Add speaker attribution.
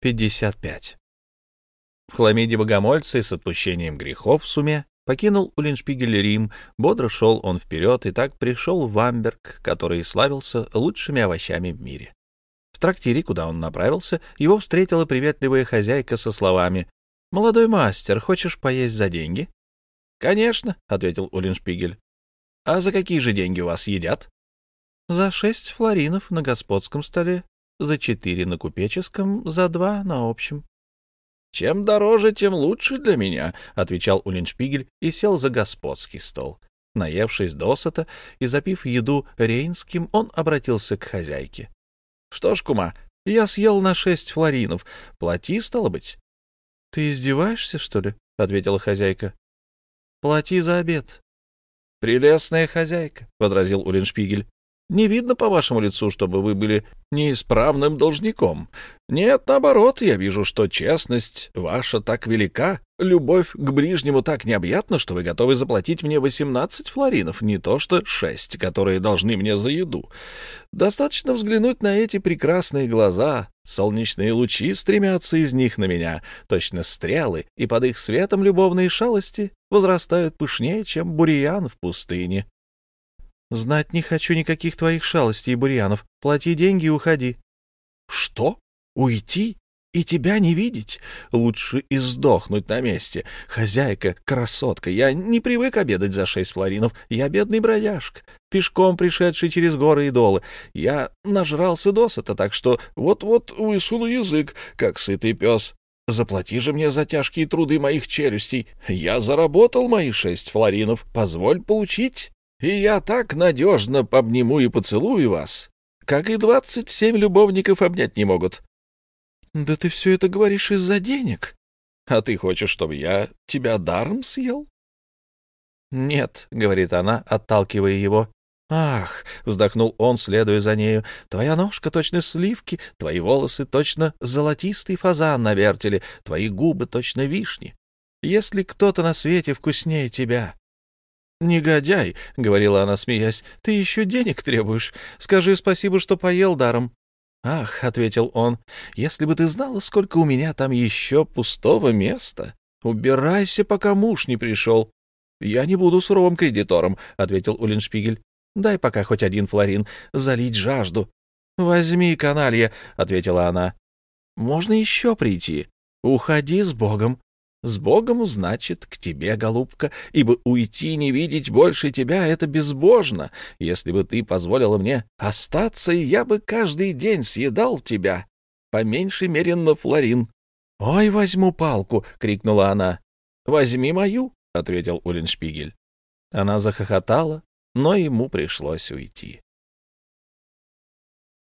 Speaker 1: 55. В хламиде богомольца и с отпущением грехов в суме покинул Уллиншпигель Рим, бодро шел он вперед и так пришел в Амберг, который славился лучшими овощами в мире. В трактире, куда он направился, его встретила приветливая хозяйка со словами «Молодой мастер, хочешь поесть за деньги?» «Конечно», — ответил Уллиншпигель. «А за какие же деньги вас едят?» «За шесть флоринов на господском столе, за четыре на купеческом, за два на общем. — Чем дороже, тем лучше для меня, — отвечал Улиншпигель и сел за господский стол. Наевшись досыта и запив еду рейнским, он обратился к хозяйке. — Что ж, кума, я съел на шесть флоринов. Плати, стало быть. — Ты издеваешься, что ли? — ответила хозяйка. — Плати за обед. — Прелестная хозяйка, — возразил Улиншпигель. Не видно по вашему лицу, чтобы вы были неисправным должником. Нет, наоборот, я вижу, что честность ваша так велика, любовь к ближнему так необъятна, что вы готовы заплатить мне восемнадцать флоринов, не то что шесть, которые должны мне за еду. Достаточно взглянуть на эти прекрасные глаза, солнечные лучи стремятся из них на меня, точно стрелы, и под их светом любовные шалости возрастают пышнее, чем бурьян в пустыне. — Знать не хочу никаких твоих шалостей, Бурьянов. Плати деньги и уходи. — Что? Уйти? И тебя не видеть? Лучше и сдохнуть на месте. Хозяйка, красотка, я не привык обедать за шесть флоринов. Я бедный бродяжка, пешком пришедший через горы и долы. Я нажрался досыта, так что вот-вот высуну язык, как сытый пес. Заплати же мне за тяжкие труды моих челюстей. Я заработал мои шесть флоринов. Позволь получить и я так надежно обниму и поцелую вас, как и двадцать семь любовников обнять не могут. — Да ты все это говоришь из-за денег. А ты хочешь, чтобы я тебя даром съел? — Нет, — говорит она, отталкивая его. — Ах, — вздохнул он, следуя за нею, — твоя ножка точно сливки, твои волосы точно золотистый фазан на вертеле, твои губы точно вишни. Если кто-то на свете вкуснее тебя, «Негодяй», — говорила она, смеясь, — «ты еще денег требуешь. Скажи спасибо, что поел даром». «Ах», — ответил он, — «если бы ты знала, сколько у меня там еще пустого места. Убирайся, пока муж не пришел». «Я не буду суровым кредитором», — ответил Уллиншпигель. «Дай пока хоть один флорин, залить жажду». «Возьми, каналья», — ответила она. «Можно еще прийти. Уходи с Богом». С Богом, значит, к тебе, голубка, ибо уйти не видеть больше тебя — это безбожно. Если бы ты позволила мне остаться, я бы каждый день съедал тебя, по меньшей мере на флорин. — Ой, возьму палку! — крикнула она. — Возьми мою, — ответил Уллиншпигель. Она захохотала, но ему пришлось уйти.